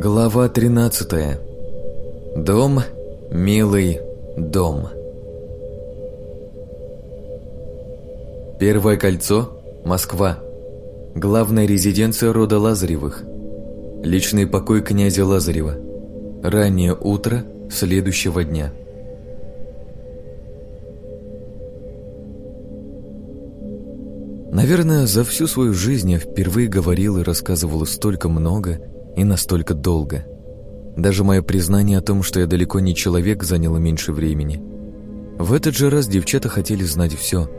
Глава 13. Дом, милый дом. Первое кольцо, Москва. Главная резиденция рода Лазаревых. Личный покой князя Лазарева. Раннее утро следующего дня. Наверное, за всю свою жизнь я впервые говорил и рассказывал столько много и настолько долго. Даже мое признание о том, что я далеко не человек, заняло меньше времени. В этот же раз девчата хотели знать все.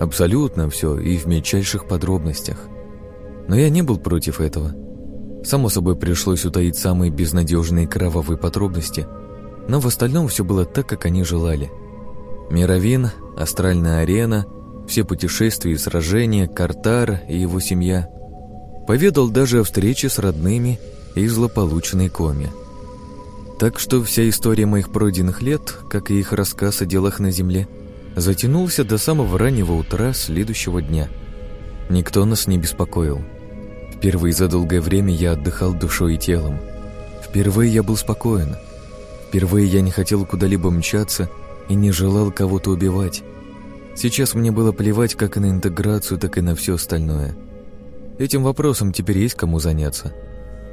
Абсолютно все и в мельчайших подробностях. Но я не был против этого. Само собой, пришлось утаить самые безнадежные кровавые подробности, но в остальном все было так, как они желали. Мировин, астральная арена, все путешествия и сражения, Картар и его семья. Поведал даже о встрече с родными и злополучной коме. Так что вся история моих пройденных лет, как и их рассказ о делах на земле, затянулся до самого раннего утра следующего дня. Никто нас не беспокоил. Впервые за долгое время я отдыхал душой и телом. Впервые я был спокоен. Впервые я не хотел куда-либо мчаться и не желал кого-то убивать. Сейчас мне было плевать как на интеграцию, так и на все остальное. Этим вопросом теперь есть кому заняться.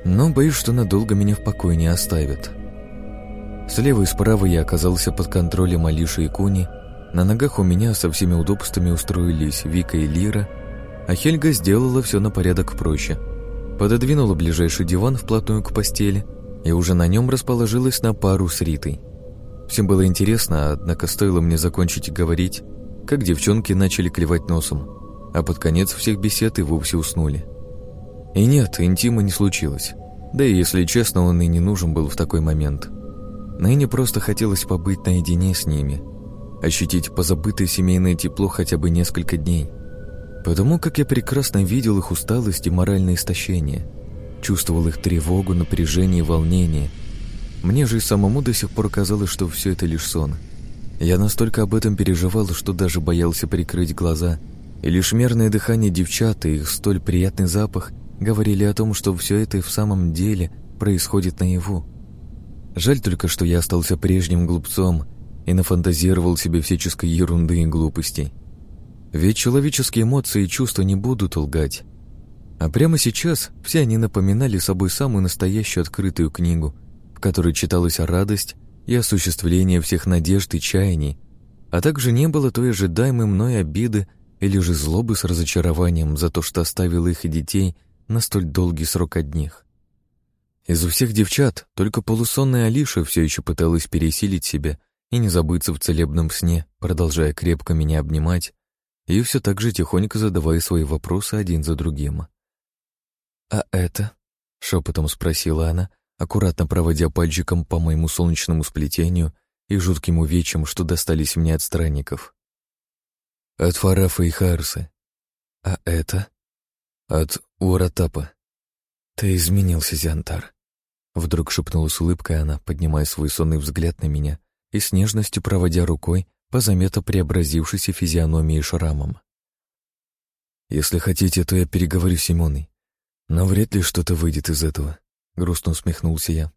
Но боюсь, что надолго меня в покое не оставят. Слева и справа я оказался под контролем Алиши и Куни. На ногах у меня со всеми удобствами устроились Вика и Лира, а Хельга сделала все на порядок проще. Пододвинула ближайший диван вплотную к постели и уже на нем расположилась на пару с Ритой. Всем было интересно, однако стоило мне закончить говорить, как девчонки начали клевать носом, а под конец всех бесед и вовсе уснули. И нет, интима не случилось. Да и, если честно, он и не нужен был в такой момент. Ныне просто хотелось побыть наедине с ними, ощутить позабытое семейное тепло хотя бы несколько дней. Потому как я прекрасно видел их усталость и моральное истощение, чувствовал их тревогу, напряжение и волнение. Мне же и самому до сих пор казалось, что все это лишь сон. Я настолько об этом переживал, что даже боялся прикрыть глаза, и лишь мерное дыхание девчат и их столь приятный запах говорили о том, что все это и в самом деле происходит наяву. Жаль только, что я остался прежним глупцом и нафантазировал себе всяческой ерунды и глупостей. Ведь человеческие эмоции и чувства не будут лгать. А прямо сейчас все они напоминали собой самую настоящую открытую книгу, в которой читалась радость и осуществление всех надежд и чаяний, а также не было той ожидаемой мной обиды или же злобы с разочарованием за то, что оставил их и детей на столь долгий срок одних. Из всех девчат только полусонная Алиша все еще пыталась пересилить себя и не забыться в целебном сне, продолжая крепко меня обнимать и все так же тихонько задавая свои вопросы один за другим. «А это?» — шепотом спросила она, аккуратно проводя пальчиком по моему солнечному сплетению и жутким увечьям, что достались мне от странников. «От Фарафа и Харса. А это?» «От Уратапа. Ты изменился, Зиантар. Вдруг шепнула с улыбкой она, поднимая свой сонный взгляд на меня и с нежностью проводя рукой по заметно преобразившейся физиономии и шрамам. «Если хотите, то я переговорю с Симоной, но вряд ли что-то выйдет из этого», — грустно усмехнулся я.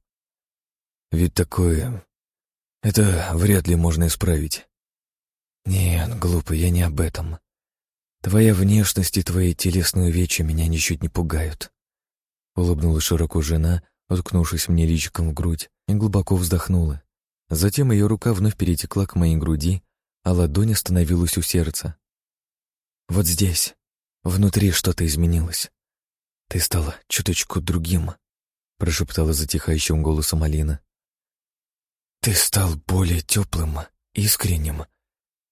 «Ведь такое... Это вряд ли можно исправить». «Нет, глупо, я не об этом. Твоя внешность и твои телесные увечья меня ничуть не пугают. Улыбнулась широко жена, уткнувшись мне личиком в грудь, и глубоко вздохнула. Затем ее рука вновь перетекла к моей груди, а ладонь остановилась у сердца. Вот здесь, внутри что-то изменилось. Ты стала чуточку другим, прошептала затихающим голосом Алина. Ты стал более теплым, искренним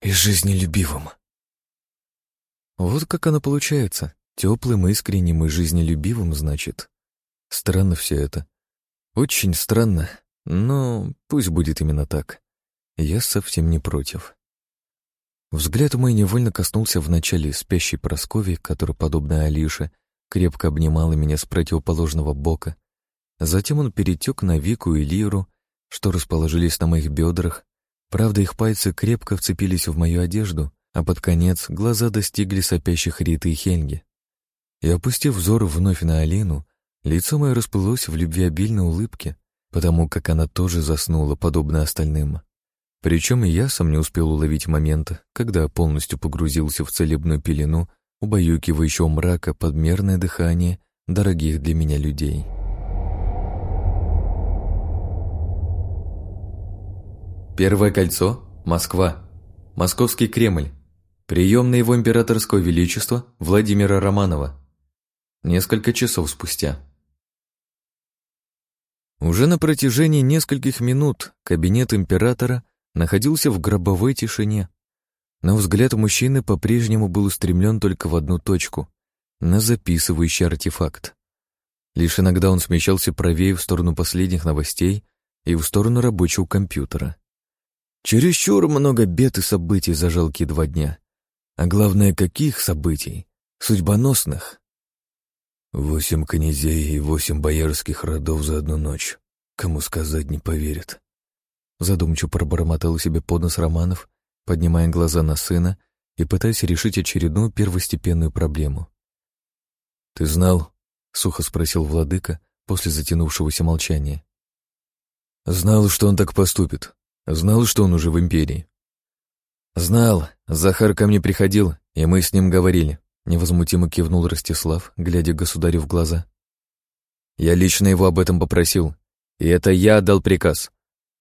и жизнелюбивым. Вот как оно получается. Теплым, искренним и жизнелюбивым, значит. Странно все это. Очень странно, но пусть будет именно так. Я совсем не против. Взгляд мой невольно коснулся вначале спящей Прасковьи, которая, подобно Алише, крепко обнимала меня с противоположного бока. Затем он перетек на Вику и Лиру, что расположились на моих бедрах. Правда, их пальцы крепко вцепились в мою одежду, а под конец глаза достигли сопящих Риты и Хельги. И опустив взор вновь на Алину, Лицо мое расплылось в любвеобильной улыбке, потому как она тоже заснула, подобно остальным. Причем и я сам не успел уловить момента, когда полностью погрузился в целебную пелену, убаюкивающего мрака подмерное дыхание дорогих для меня людей. Первое кольцо — Москва. Московский Кремль. Прием на его императорского величества Владимира Романова. Несколько часов спустя. Уже на протяжении нескольких минут кабинет императора находился в гробовой тишине. Но взгляд мужчины по-прежнему был устремлен только в одну точку — на записывающий артефакт. Лишь иногда он смещался правее в сторону последних новостей и в сторону рабочего компьютера. Чересчур много бед и событий за жалкие два дня. А главное, каких событий? Судьбоносных. Восемь князей и восемь боярских родов за одну ночь. Кому сказать не поверят. Задумчиво пробормотал себе под нос Романов, поднимая глаза на сына и пытаясь решить очередную первостепенную проблему. «Ты знал?» — сухо спросил владыка после затянувшегося молчания. «Знал, что он так поступит. Знал, что он уже в империи». «Знал. Захар ко мне приходил, и мы с ним говорили», — невозмутимо кивнул Ростислав, глядя государю в глаза. «Я лично его об этом попросил, и это я отдал приказ.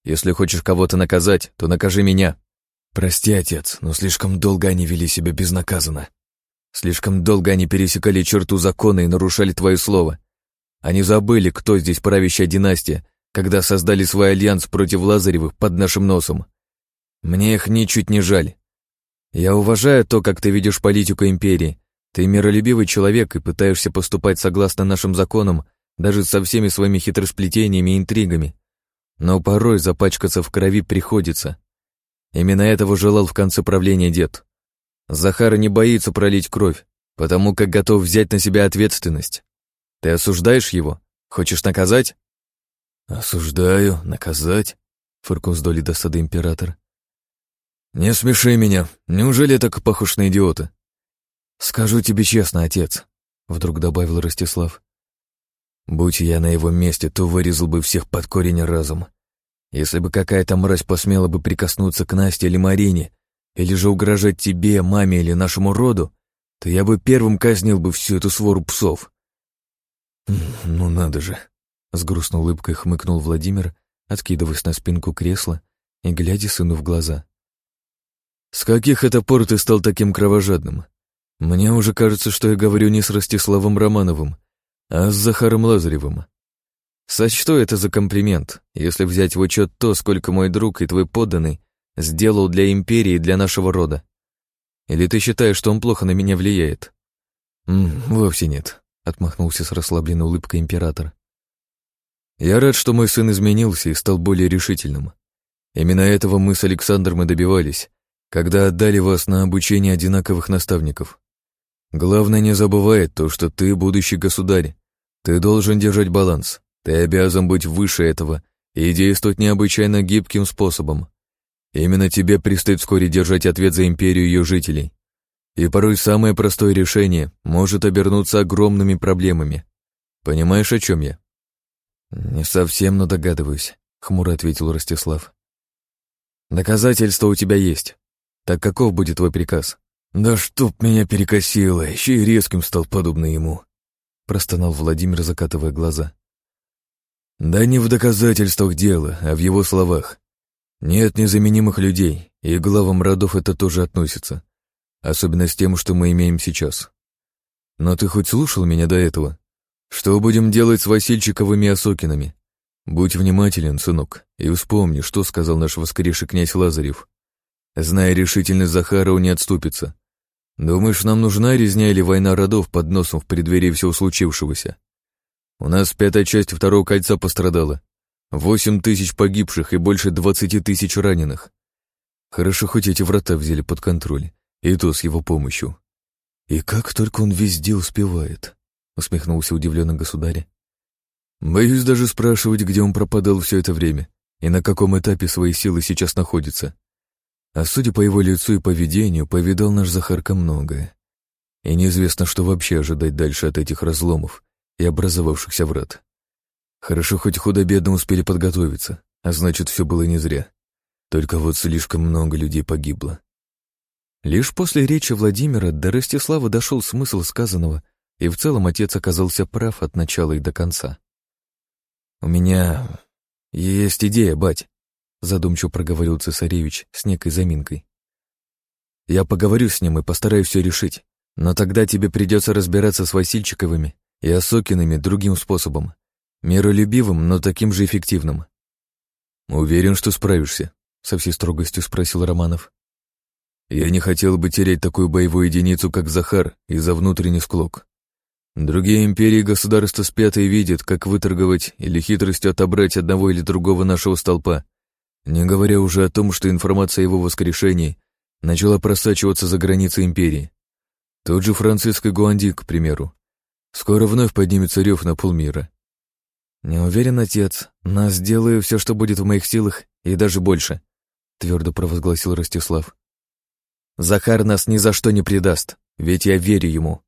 Если хочешь кого-то наказать, то накажи меня. Прости, отец, но слишком долго они вели себя безнаказанно. Слишком долго они пересекали черту закона и нарушали твое слово. Они забыли, кто здесь правящая династия, когда создали свой альянс против Лазаревых под нашим носом. Мне их ничуть не жаль. Я уважаю то, как ты ведешь политику империи. Ты миролюбивый человек и пытаешься поступать согласно нашим законам, даже со всеми своими хитросплетениями и интригами но порой запачкаться в крови приходится. Именно этого желал в конце правления дед. Захар не боится пролить кровь, потому как готов взять на себя ответственность. Ты осуждаешь его? Хочешь наказать? Осуждаю, наказать, фыркнул с доли досады император. Не смеши меня, неужели так похож на идиота? Скажу тебе честно, отец, вдруг добавил Ростислав. Будь я на его месте, то вырезал бы всех под корень разом. Если бы какая-то мразь посмела бы прикоснуться к Насте или Марине, или же угрожать тебе, маме или нашему роду, то я бы первым казнил бы всю эту свору псов. Ну надо же, с грустной улыбкой хмыкнул Владимир, откидываясь на спинку кресла и глядя сыну в глаза. С каких это пор ты стал таким кровожадным? Мне уже кажется, что я говорю не с Ростиславом Романовым, а с Захаром Лазаревым. Сочту это за комплимент, если взять в учет то, сколько мой друг и твой подданный сделал для империи и для нашего рода. Или ты считаешь, что он плохо на меня влияет? Вовсе нет, отмахнулся с расслабленной улыбкой император. Я рад, что мой сын изменился и стал более решительным. Именно этого мы с Александром и добивались, когда отдали вас на обучение одинаковых наставников. Главное, не забывай то, что ты будущий государь, ты должен держать баланс. Ты обязан быть выше этого и действовать необычайно гибким способом. Именно тебе предстоит вскоре держать ответ за империю ее жителей. И порой самое простое решение может обернуться огромными проблемами. Понимаешь, о чем я? Не совсем, но догадываюсь, хмуро ответил Ростислав. Доказательства у тебя есть. Так каков будет твой приказ? Да чтоб меня перекосило, еще и резким стал подобно ему простонал Владимир, закатывая глаза. Да не в доказательствах дела, а в его словах. Нет незаменимых людей, и главам родов это тоже относится. Особенно с тем, что мы имеем сейчас. Но ты хоть слушал меня до этого? Что будем делать с Васильчиковыми Осокинами? Будь внимателен, сынок, и вспомни, что сказал наш воскресший князь Лазарев. Зная решительность Захара, он не отступится. Думаешь, нам нужна резня или война родов под носом в преддверии всего случившегося? У нас пятая часть второго кольца пострадала. Восемь тысяч погибших и больше двадцати тысяч раненых. Хорошо, хоть эти врата взяли под контроль, и то с его помощью. И как только он везде успевает, усмехнулся удивленный государь. Боюсь даже спрашивать, где он пропадал все это время и на каком этапе своей силы сейчас находится. А судя по его лицу и поведению, повидал наш Захарка многое. И неизвестно, что вообще ожидать дальше от этих разломов и образовавшихся врат. Хорошо, хоть худо-бедно успели подготовиться, а значит, все было не зря. Только вот слишком много людей погибло. Лишь после речи Владимира до Ростислава дошел смысл сказанного, и в целом отец оказался прав от начала и до конца. «У меня есть идея, бать», — задумчиво проговорил цесаревич с некой заминкой. «Я поговорю с ним и постараюсь все решить, но тогда тебе придется разбираться с Васильчиковыми и Осокиными другим способом, миролюбивым, но таким же эффективным». «Уверен, что справишься», — со всей строгостью спросил Романов. «Я не хотел бы терять такую боевую единицу, как Захар, из-за внутренний склок. Другие империи и государства спят и видят, как выторговать или хитростью отобрать одного или другого нашего столпа, не говоря уже о том, что информация о его воскрешении начала просачиваться за границы империи. Тот же Франциско Гуанди, к примеру. Скоро вновь поднимется рев на полмира. «Не уверен, отец, но сделаю все, что будет в моих силах, и даже больше», — твердо провозгласил Ростислав. «Захар нас ни за что не предаст, ведь я верю ему».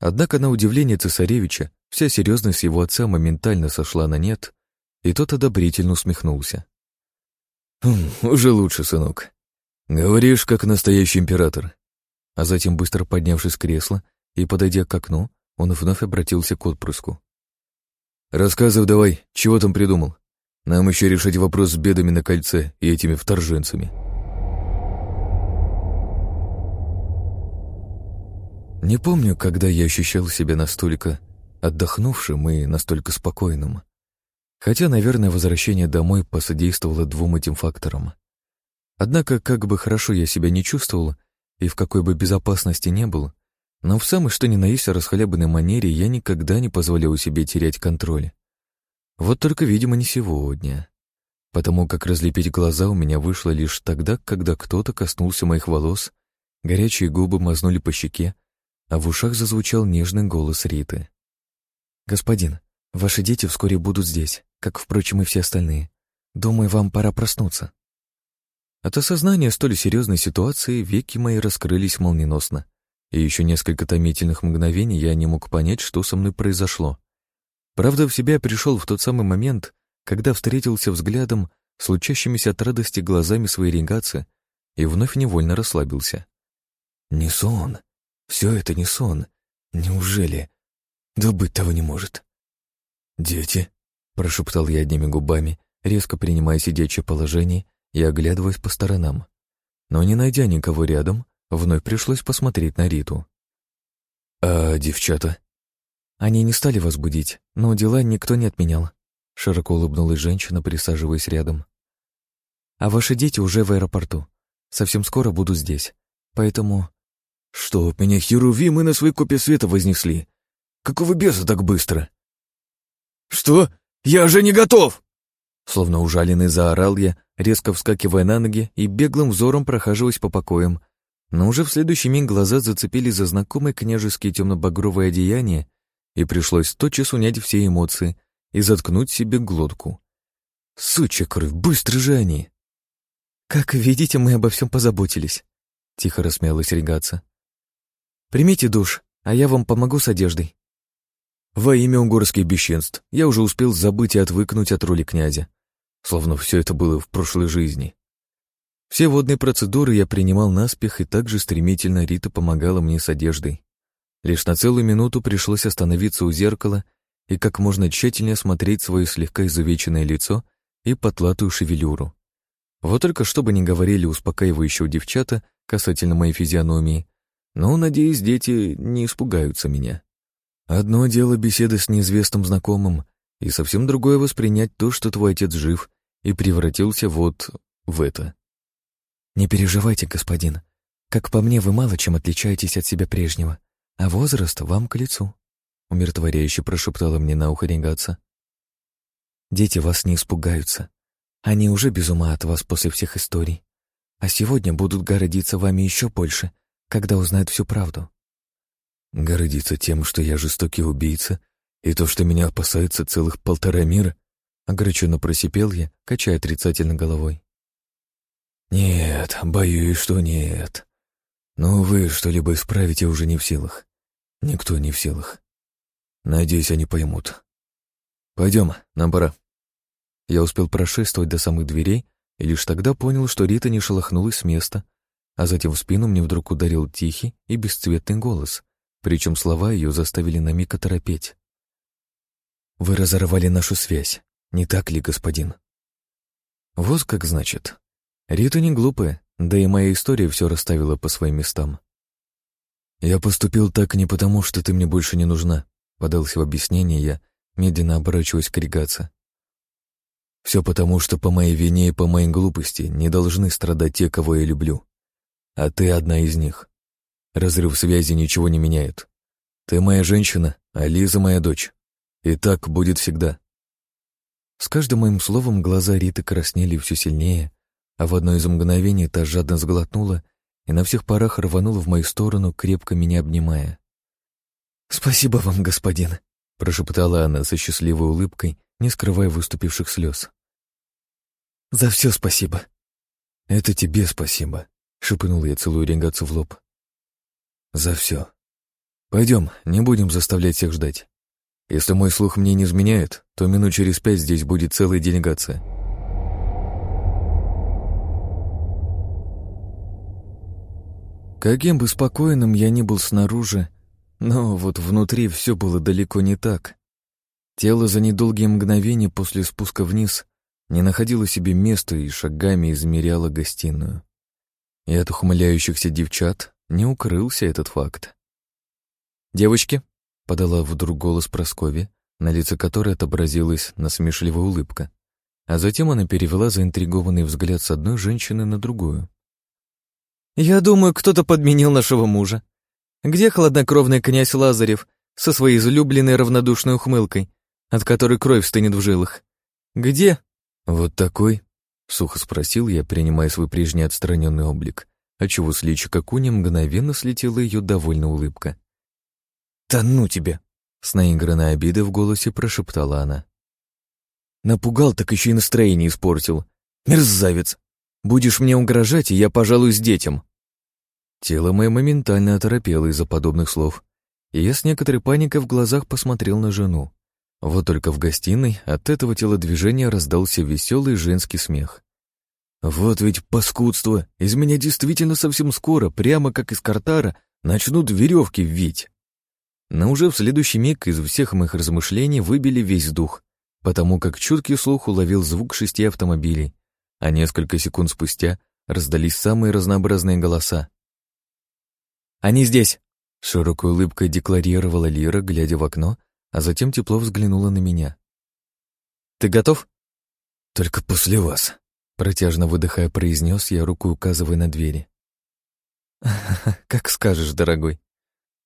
Однако на удивление цесаревича вся серьезность его отца моментально сошла на нет, и тот одобрительно усмехнулся. «Хм, «Уже лучше, сынок. Говоришь, как настоящий император». А затем, быстро поднявшись с кресла и подойдя к окну, он вновь обратился к отпрыску. «Рассказывай давай, чего там придумал? Нам еще решать вопрос с бедами на кольце и этими вторженцами». Не помню, когда я ощущал себя настолько отдохнувшим и настолько спокойным. Хотя, наверное, возвращение домой посодействовало двум этим факторам. Однако, как бы хорошо я себя не чувствовал и в какой бы безопасности не был, но в самой что ни на есть расхлябанной манере я никогда не позволял себе терять контроль. Вот только, видимо, не сегодня. Потому как разлепить глаза у меня вышло лишь тогда, когда кто-то коснулся моих волос, горячие губы мазнули по щеке, а в ушах зазвучал нежный голос Риты. «Господин, ваши дети вскоре будут здесь, как, впрочем, и все остальные. Думаю, вам пора проснуться». От осознания столь серьезной ситуации веки мои раскрылись молниеносно и еще несколько томительных мгновений я не мог понять, что со мной произошло. Правда, в себя пришел в тот самый момент, когда встретился взглядом с лучащимися от радости глазами своей регации и вновь невольно расслабился. «Не сон. Все это не сон. Неужели? Да быть того не может». «Дети», — прошептал я одними губами, резко принимая сидячее положение и оглядываясь по сторонам. Но не найдя никого рядом, Вновь пришлось посмотреть на Риту. «А девчата?» «Они не стали вас будить, но дела никто не отменял», широко улыбнулась женщина, присаживаясь рядом. «А ваши дети уже в аэропорту. Совсем скоро буду здесь. Поэтому...» «Что, меня херувимы на своей копе света вознесли? Какого беса так быстро?» «Что? Я же не готов!» Словно ужаленный заорал я, резко вскакивая на ноги и беглым взором прохаживаясь по покоям, но уже в следующий миг глаза зацепились за знакомые княжеские темно-багровые одеяния, и пришлось тотчас унять все эмоции и заткнуть себе глотку. «Сучья кровь, быстро же они!» «Как видите, мы обо всем позаботились», — тихо рассмеялась Регаца. «Примите душ, а я вам помогу с одеждой». Во имя угорских бесчинств я уже успел забыть и отвыкнуть от роли князя, словно все это было в прошлой жизни. Все водные процедуры я принимал наспех, и также стремительно Рита помогала мне с одеждой. Лишь на целую минуту пришлось остановиться у зеркала и как можно тщательнее смотреть свое слегка изувеченное лицо и потлатую шевелюру. Вот только что бы ни говорили успокаивающие девчата касательно моей физиономии, но, надеюсь, дети не испугаются меня. Одно дело беседы с неизвестным знакомым, и совсем другое воспринять то, что твой отец жив и превратился вот в это. «Не переживайте, господин. Как по мне, вы мало чем отличаетесь от себя прежнего, а возраст вам к лицу», — умиротворяюще прошептала мне на ухо регаться. «Дети вас не испугаются. Они уже без ума от вас после всех историй. А сегодня будут гордиться вами еще больше, когда узнают всю правду». «Гордиться тем, что я жестокий убийца, и то, что меня опасается целых полтора мира?» Огорченно просипел я, качая отрицательно головой. «Нет, боюсь, что нет. Но вы что-либо исправите уже не в силах. Никто не в силах». Надеюсь, они поймут. Пойдем, нам пора. Я успел прошествовать до самых дверей и лишь тогда понял, что Рита не шелохнулась с места, а затем в спину мне вдруг ударил тихий и бесцветный голос, причем слова ее заставили на миг оторопеть. «Вы разорвали нашу связь, не так ли, господин?» Вот как значит. Рита не глупая, да и моя история все расставила по своим местам. «Я поступил так не потому, что ты мне больше не нужна», — подался в объяснение я, медленно оборачиваясь к Ригаться. «Все потому, что по моей вине и по моей глупости не должны страдать те, кого я люблю. А ты одна из них. Разрыв связи ничего не меняет. Ты моя женщина, а Лиза моя дочь. И так будет всегда». С каждым моим словом глаза Риты краснели все сильнее, а в одно из мгновений та жадно сглотнула и на всех парах рванула в мою сторону, крепко меня обнимая. «Спасибо вам, господин», — прошептала она со счастливой улыбкой, не скрывая выступивших слез. «За все спасибо». «Это тебе спасибо», — шепнул я, целую регацию в лоб. «За все. Пойдем, не будем заставлять всех ждать. Если мой слух мне не изменяет, то минут через пять здесь будет целая делегация». Каким бы спокойным я ни был снаружи, но вот внутри все было далеко не так. Тело за недолгие мгновения после спуска вниз не находило себе места и шагами измеряло гостиную. И от ухмыляющихся девчат не укрылся этот факт. «Девочки», — подала вдруг голос Прасковья, на лице которой отобразилась насмешливая улыбка, а затем она перевела заинтригованный взгляд с одной женщины на другую. «Я думаю, кто-то подменил нашего мужа. Где хладнокровный князь Лазарев со своей излюбленной равнодушной ухмылкой, от которой кровь стынет в жилах? Где?» «Вот такой?» — сухо спросил я, принимая свой прежний отстраненный облик, отчего с личика Куни мгновенно слетела ее довольная улыбка. «Да ну тебе!» — с наигранной обидой в голосе прошептала она. «Напугал, так еще и настроение испортил. Мерзавец!» Будешь мне угрожать, и я пожалуюсь детям». Тело мое моментально оторопело из-за подобных слов, и я с некоторой паникой в глазах посмотрел на жену. Вот только в гостиной от этого телодвижения раздался веселый женский смех. «Вот ведь паскудство! Из меня действительно совсем скоро, прямо как из картара, начнут веревки вить!» Но уже в следующий миг из всех моих размышлений выбили весь дух, потому как чуткий слух уловил звук шести автомобилей, а несколько секунд спустя раздались самые разнообразные голоса. «Они здесь!» — широкой улыбкой декларировала Лира, глядя в окно, а затем тепло взглянула на меня. «Ты готов?» «Только после вас», — протяжно выдыхая, произнес я, рукой указывая на двери. «Как скажешь, дорогой».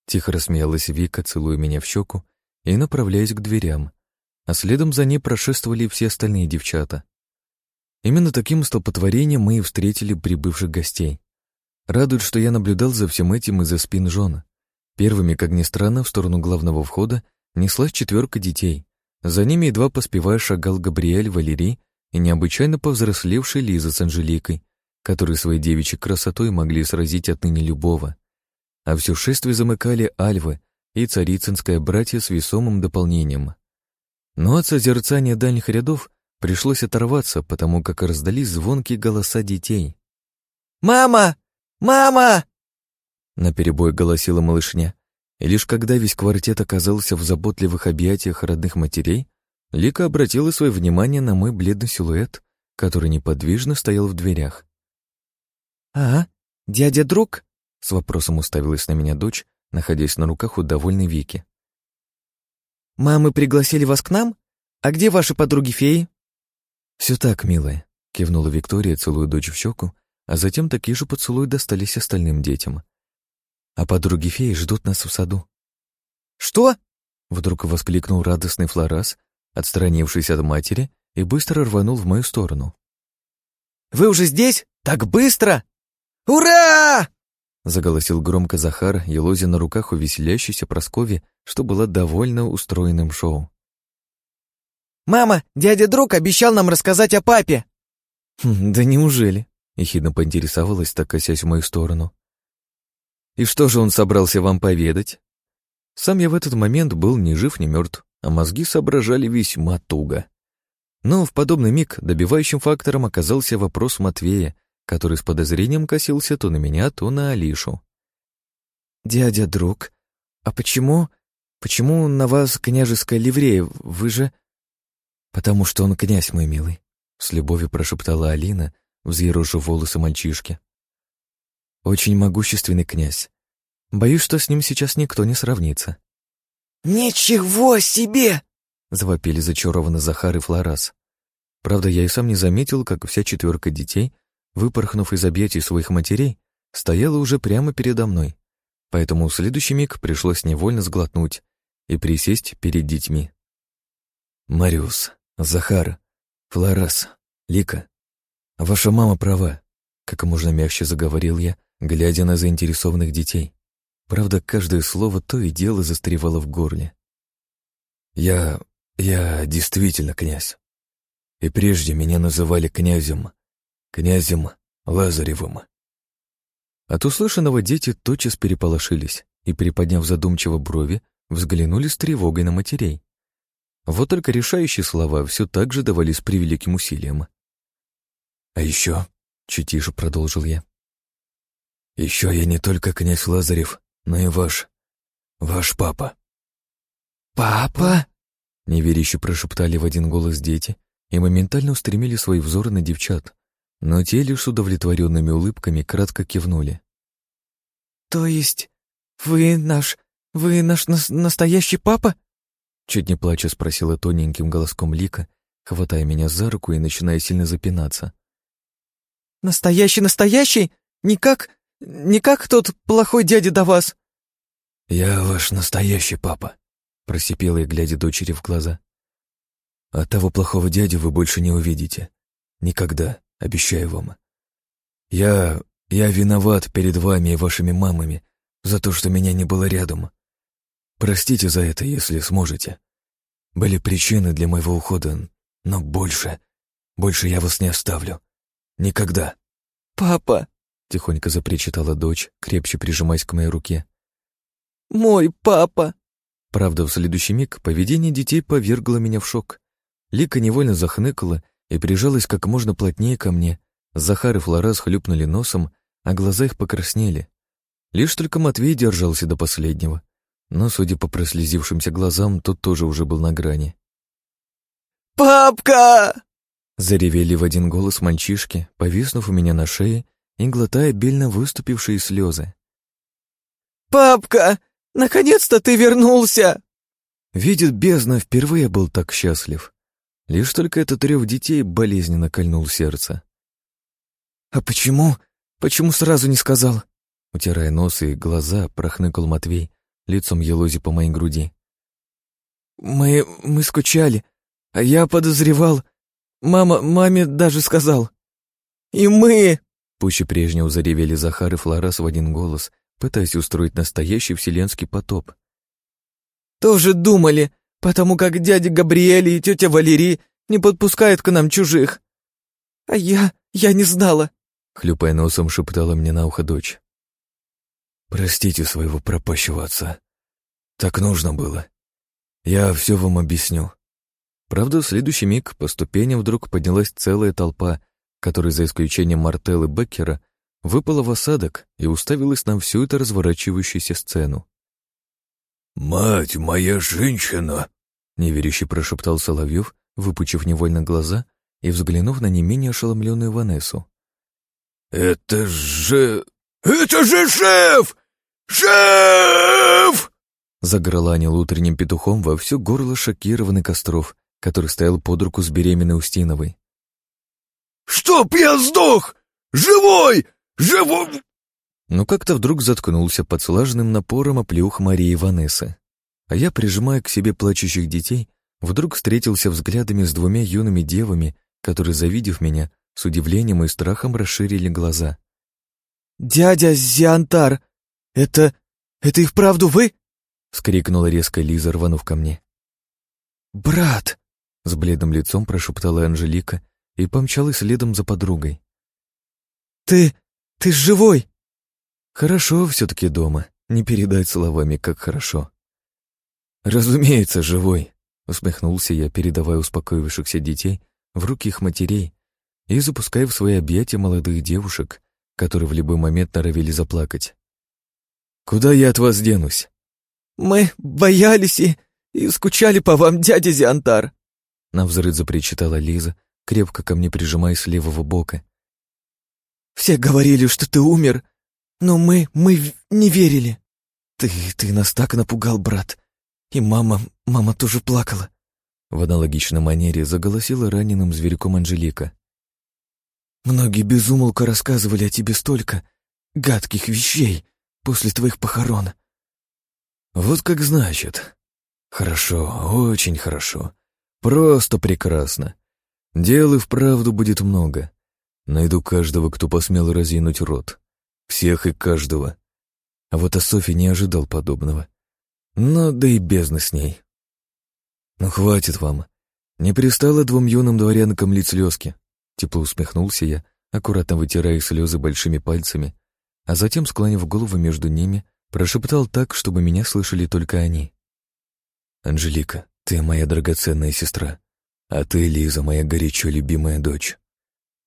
Тихо рассмеялась Вика, целуя меня в щеку и направляясь к дверям, а следом за ней прошествовали все остальные девчата. Именно таким столпотворением мы и встретили прибывших гостей. Радует, что я наблюдал за всем этим из-за спин Жона. Первыми, как ни странно, в сторону главного входа неслась четверка детей. За ними едва поспевая шагал Габриэль, Валерий и необычайно повзрослевший Лиза с Анжеликой, которые своей девичьей красотой могли сразить отныне любого. А все шествие замыкали Альвы и царицынское братье с весомым дополнением. Но от созерцания дальних рядов Пришлось оторваться, потому как раздались звонкие голоса детей. «Мама! Мама!» Наперебой голосила малышня, и лишь когда весь квартет оказался в заботливых объятиях родных матерей, Лика обратила свое внимание на мой бледный силуэт, который неподвижно стоял в дверях. «А, дядя-друг?» — с вопросом уставилась на меня дочь, находясь на руках у довольной Вики. «Мамы пригласили вас к нам? А где ваши подруги-феи?» «Все так, милая», — кивнула Виктория, целуя дочь в щеку, а затем такие же поцелуи достались остальным детям. «А подруги феи ждут нас в саду». «Что?» — вдруг воскликнул радостный Флорас, отстранившись от матери, и быстро рванул в мою сторону. «Вы уже здесь? Так быстро! Ура!» Заголосил громко Захар, елозя на руках у веселящейся Прасковьи, что была довольно устроенным шоу. «Мама, дядя-друг обещал нам рассказать о папе!» хм, «Да неужели?» — ехидно поинтересовалась, так косясь в мою сторону. «И что же он собрался вам поведать?» Сам я в этот момент был ни жив, ни мертв, а мозги соображали весьма туго. Но в подобный миг добивающим фактором оказался вопрос Матвея, который с подозрением косился то на меня, то на Алишу. «Дядя, друг, а почему... почему на вас княжеская ливрея? Вы же...» «Потому что он князь, мой милый», — с любовью прошептала Алина, взъерошив волосы мальчишки. «Очень могущественный князь. Боюсь, что с ним сейчас никто не сравнится». «Ничего себе!» — завопили зачарованно Захар и Флорас. Правда, я и сам не заметил, как вся четверка детей, выпорхнув из объятий своих матерей, стояла уже прямо передо мной, поэтому в следующий миг пришлось невольно сглотнуть и присесть перед детьми. «Мариус, Захар, Флорас, Лика, ваша мама права», как можно мягче заговорил я, глядя на заинтересованных детей. Правда, каждое слово то и дело застревало в горле. «Я... я действительно князь. И прежде меня называли князем, князем Лазаревым». От услышанного дети тотчас переполошились и, приподняв задумчиво брови, взглянули с тревогой на матерей. Вот только решающие слова все так же давались превеликим усилием. «А еще», — чуть тише продолжил я, — «еще я не только князь Лазарев, но и ваш, ваш папа». «Папа?» — неверяще прошептали в один голос дети и моментально устремили свои взоры на девчат, но те лишь с удовлетворенными улыбками кратко кивнули. «То есть вы наш... вы наш нас настоящий папа?» Чуть не плача спросила тоненьким голоском Лика, хватая меня за руку и начиная сильно запинаться. «Настоящий-настоящий? Не как... не как тот плохой дядя до вас?» «Я ваш настоящий папа», — просипела я, глядя дочери в глаза. «А того плохого дядю вы больше не увидите. Никогда, обещаю вам. Я... я виноват перед вами и вашими мамами за то, что меня не было рядом. Простите за это, если сможете. Были причины для моего ухода, но больше, больше я вас не оставлю. Никогда. «Папа!» — тихонько запричитала дочь, крепче прижимаясь к моей руке. «Мой папа!» Правда, в следующий миг поведение детей повергло меня в шок. Лика невольно захныкала и прижалась как можно плотнее ко мне. Захар и Флорас хлюпнули носом, а глаза их покраснели. Лишь только Матвей держался до последнего но, судя по прослезившимся глазам, тот тоже уже был на грани. «Папка!» Заревели в один голос мальчишки, повиснув у меня на шее и глотая бельно выступившие слезы. «Папка! Наконец-то ты вернулся!» Видит бездна, впервые был так счастлив. Лишь только этот рев детей болезненно кольнул сердце. «А почему? Почему сразу не сказал?» Утирая нос и глаза, прохныкал Матвей, лицом елози по моей груди. «Мы... мы скучали, а я подозревал. Мама... маме даже сказал. И мы...» Пуще прежнего заревели Захар и Флорас в один голос, пытаясь устроить настоящий вселенский потоп. «Тоже думали, потому как дядя Габриэль и тетя Валерий не подпускают к нам чужих. А я... я не знала», — хлюпая носом шептала мне на ухо дочь. Простите своего пропащего отца. Так нужно было. Я все вам объясню. Правда, в следующий миг по ступеням вдруг поднялась целая толпа, которая, за исключением Мартеллы Беккера, выпала в осадок и уставилась на всю эту разворачивающуюся сцену. «Мать моя женщина!» — неверяще прошептал Соловьев, выпучив невольно глаза и взглянув на не менее ошеломленную Ванессу. «Это же... это же шеф! «Шеф!» Загорланил утренним петухом во все горло шокированный Костров, который стоял под руку с беременной Устиновой. «Чтоб я сдох! Живой! Живой!» Но как-то вдруг заткнулся под слаженным напором оплеух Марии Ванессы. А я, прижимая к себе плачущих детей, вдруг встретился взглядами с двумя юными девами, которые, завидев меня, с удивлением и страхом расширили глаза. «Дядя Зиантар, «Это... это и вправду вы?» — вскрикнула резко Лиза, рванув ко мне. «Брат!» — с бледным лицом прошептала Анжелика и помчалась следом за подругой. «Ты... ты живой!» «Хорошо все-таки дома, не передать словами, как хорошо». «Разумеется, живой», — усмехнулся я, передавая успокоившихся детей в руки их матерей и запуская в свои объятия молодых девушек, которые в любой момент норовили заплакать. «Куда я от вас денусь?» «Мы боялись и, и скучали по вам, дядя Зиантар», — навзрыд запричитала Лиза, крепко ко мне прижимаясь с левого бока. «Все говорили, что ты умер, но мы, мы не верили». «Ты, ты нас так напугал, брат. И мама, мама тоже плакала». В аналогичной манере заголосила раненым зверьком Анжелика. «Многие безумолко рассказывали о тебе столько гадких вещей после твоих похорон». «Вот как значит. Хорошо, очень хорошо. Просто прекрасно. Дел и вправду будет много. Найду каждого, кто посмел разинуть рот. Всех и каждого. А вот о Софи не ожидал подобного. Но да и бездна с ней. Ну хватит вам. Не пристало двум юным дворянкам лить слезки. Тепло усмехнулся я, аккуратно вытирая слезы большими пальцами, а затем, склонив голову между ними, прошептал так, чтобы меня слышали только они. «Анжелика, ты моя драгоценная сестра, а ты, Лиза, моя горячо любимая дочь.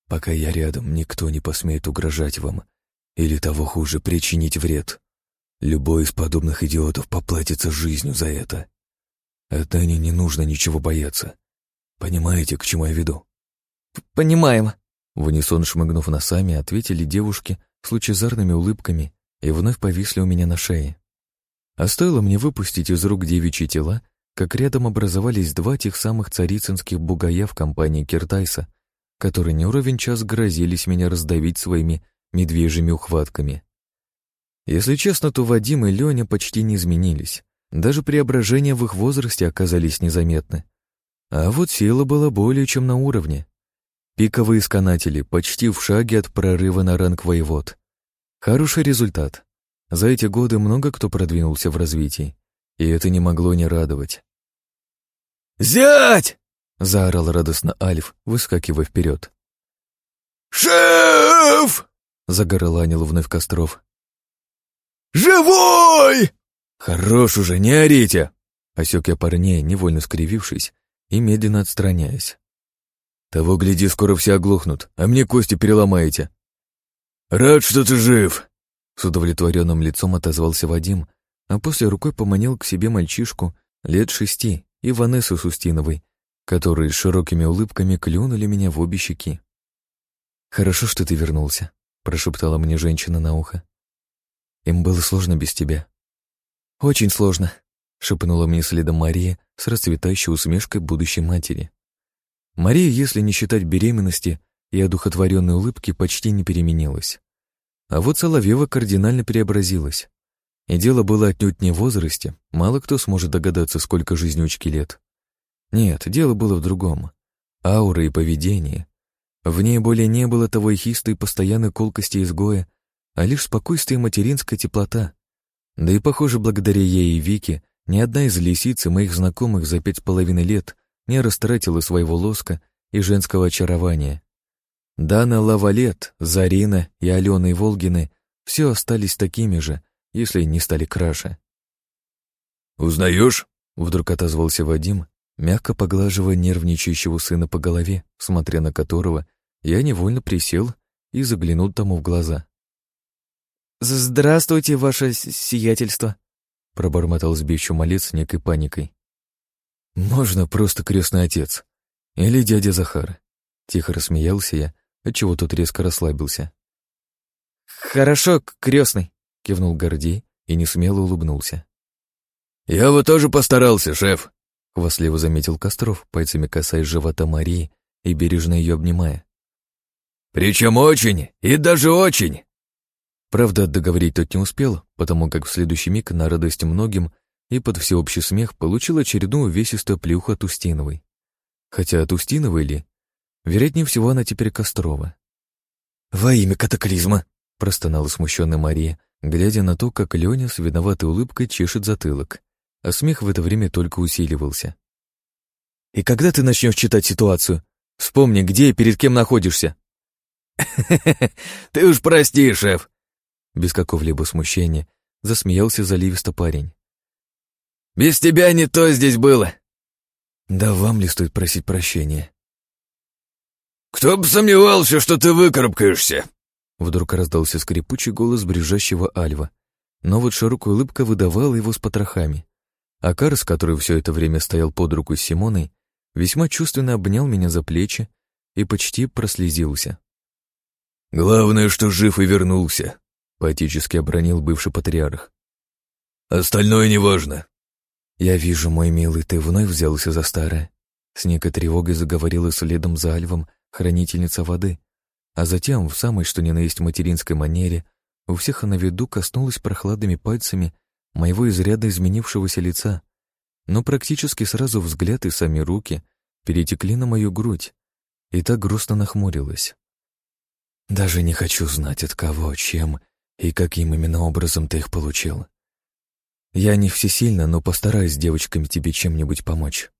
Пока я рядом, никто не посмеет угрожать вам или того хуже, причинить вред. Любой из подобных идиотов поплатится жизнью за это. Отныне не нужно ничего бояться. Понимаете, к чему я веду? Понимаем. В унисон шмыгнув носами, ответили девушки с лучезарными улыбками и вновь повисли у меня на шее. А стоило мне выпустить из рук девичьи тела, как рядом образовались два тех самых царицынских бугая в компании Киртайса, которые не уровень час грозились меня раздавить своими медвежьими ухватками. Если честно, то Вадим и Леня почти не изменились. Даже преображения в их возрасте оказались незаметны. А вот сила была более чем на уровне. Пиковые исканатели почти в шаге от прорыва на ранг воевод. Хороший результат. За эти годы много кто продвинулся в развитии, и это не могло не радовать. «Зять!» — заорал радостно Альф, выскакивая вперед. «Шеф!» — загорланил вновь Костров. «Живой!» «Хорош уже, не орите!» — осек я парней, невольно скривившись и медленно отстраняясь. «Того, гляди, скоро все оглохнут, а мне кости переломаете». «Рад, что ты жив!» С удовлетворенным лицом отозвался Вадим, а после рукой поманил к себе мальчишку лет шести и Ванессу Сустиновой, которые широкими улыбками клюнули меня в обе щеки. «Хорошо, что ты вернулся», — прошептала мне женщина на ухо. «Им было сложно без тебя». «Очень сложно», — шепнула мне следом Мария с расцветающей усмешкой будущей матери. Мария, если не считать беременности и одухотворенной улыбки, почти не переменилась. А вот Соловьева кардинально преобразилась. И дело было отнюдь не в возрасте, мало кто сможет догадаться, сколько жизнючки лет. Нет, дело было в другом. Аура и поведение. В ней более не было того эхистой постоянной колкости изгоя, а лишь спокойствие и материнская теплота. Да и, похоже, благодаря ей и Вике, ни одна из лисиц и моих знакомых за пять с половиной лет не растратила своего лоска и женского очарования. Дана Лавалет, Зарина и Алена Волгины все остались такими же, если не стали краше. «Узнаешь?» — вдруг отозвался Вадим, мягко поглаживая нервничающего сына по голове, смотря на которого я невольно присел и заглянул тому в глаза. «Здравствуйте, ваше сиятельство», — пробормотал сбивчив малец некой паникой. «Можно просто крестный отец. Или дядя Захар». Тихо рассмеялся я, отчего тот резко расслабился. «Хорошо, крестный», — кивнул Гордей и несмело улыбнулся. «Я бы тоже постарался, шеф», — хвастливо заметил Костров, пальцами касаясь живота Марии и бережно ее обнимая. «Причем очень, и даже очень!» Правда, договорить тот не успел, потому как в следующий миг на радость многим и под всеобщий смех получил очередную увесистую плюху от Устиновой. Хотя от Устиновой ли? Вероятнее всего, она теперь Кострова. «Во имя катаклизма!» — простонала смущенная Мария, глядя на то, как Леня с виноватой улыбкой чешет затылок, а смех в это время только усиливался. «И когда ты начнешь читать ситуацию? Вспомни, где и перед кем находишься!» ты уж прости, шеф!» Без какого-либо смущения засмеялся заливисто парень. Без тебя не то здесь было!» «Да вам ли стоит просить прощения?» «Кто бы сомневался, что ты выкарабкаешься!» Вдруг раздался скрипучий голос брюжащего Альва, но вот широкая улыбка выдавала его с потрохами. А Карс, который все это время стоял под руку с Симоной, весьма чувственно обнял меня за плечи и почти прослезился. «Главное, что жив и вернулся», — поэтически обронил бывший патриарх. «Остальное неважно». «Я вижу, мой милый, ты вновь взялся за старое». С некой тревогой заговорила следом за Альвом хранительница воды, а затем, в самой что ни на есть материнской манере, у всех на виду коснулась прохладными пальцами моего изряда изменившегося лица, но практически сразу взгляд и сами руки перетекли на мою грудь, и так грустно нахмурилась. Даже не хочу знать, от кого, чем и каким именно образом ты их получил. Я не всесильна, но постараюсь девочками тебе чем-нибудь помочь.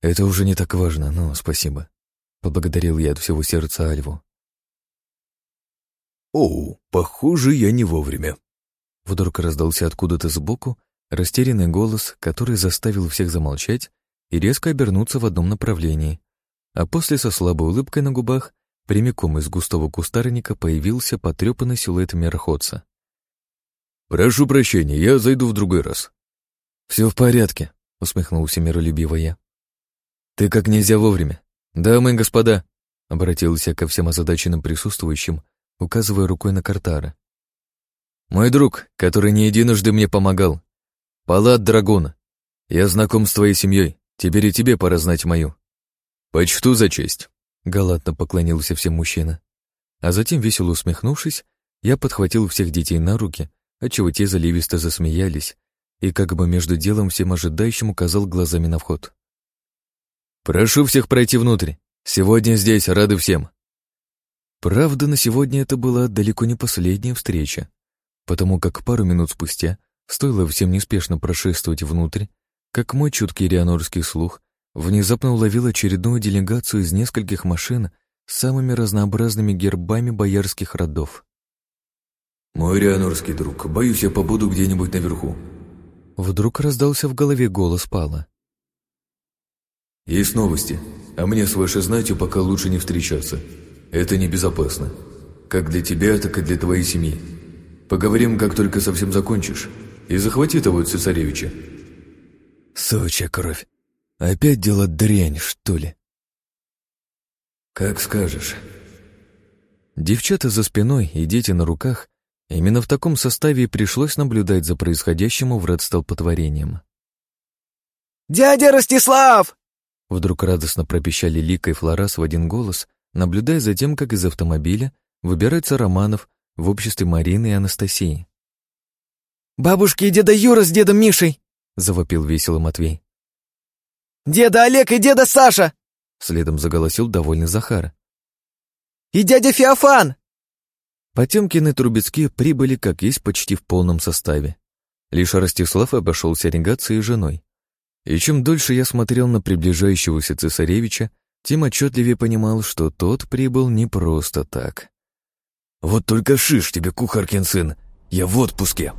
Это уже не так важно, но спасибо. Поблагодарил я от всего сердца Альву. «Оу, похоже, я не вовремя». Вдруг раздался откуда-то сбоку растерянный голос, который заставил всех замолчать и резко обернуться в одном направлении. А после со слабой улыбкой на губах прямиком из густого кустарника появился потрепанный силуэт мироходца. «Прошу прощения, я зайду в другой раз». «Все в порядке», — усмехнулся миролюбиво я. «Ты как нельзя вовремя. Дамы и господа», — обратился ко всем озадаченным присутствующим, указывая рукой на Картара. «Мой друг, который не единожды мне помогал. Палат Драгона. Я знаком с твоей семьей, теперь и тебе пора знать мою». «Почту за честь», — галантно поклонился всем мужчина. А затем, весело усмехнувшись, я подхватил всех детей на руки, отчего те заливисто засмеялись, и как бы между делом всем ожидающим указал глазами на вход. «Прошу всех пройти внутрь. Сегодня здесь рады всем». Правда, на сегодня это была далеко не последняя встреча, потому как пару минут спустя стоило всем неспешно прошествовать внутрь, как мой чуткий рианорский слух внезапно уловил очередную делегацию из нескольких машин с самыми разнообразными гербами боярских родов. «Мой рианорский друг, боюсь, я побуду где-нибудь наверху». Вдруг раздался в голове голос Пала. «Есть новости, а мне с вашей знатью пока лучше не встречаться. Это небезопасно. Как для тебя, так и для твоей семьи. Поговорим, как только совсем закончишь. И захвати того цесаревича». «Сучья кровь. Опять дело дрянь, что ли?» «Как скажешь». Девчата за спиной и дети на руках Именно в таком составе и пришлось наблюдать за происходящим у врат столпотворением. «Дядя Ростислав!» Вдруг радостно пропищали Лика и Флорас в один голос, наблюдая за тем, как из автомобиля выбирается Романов в обществе Марины и Анастасии. «Бабушки и деда Юра с дедом Мишей!» — завопил весело Матвей. «Деда Олег и деда Саша!» — следом заголосил довольный Захар. «И дядя Феофан!» Потемкины Трубецкие прибыли, как есть, почти в полном составе. Лишь Ростислав обошелся регацией женой. И чем дольше я смотрел на приближающегося цесаревича, тем отчетливее понимал, что тот прибыл не просто так. «Вот только шиш тебе, кухаркин сын, я в отпуске!»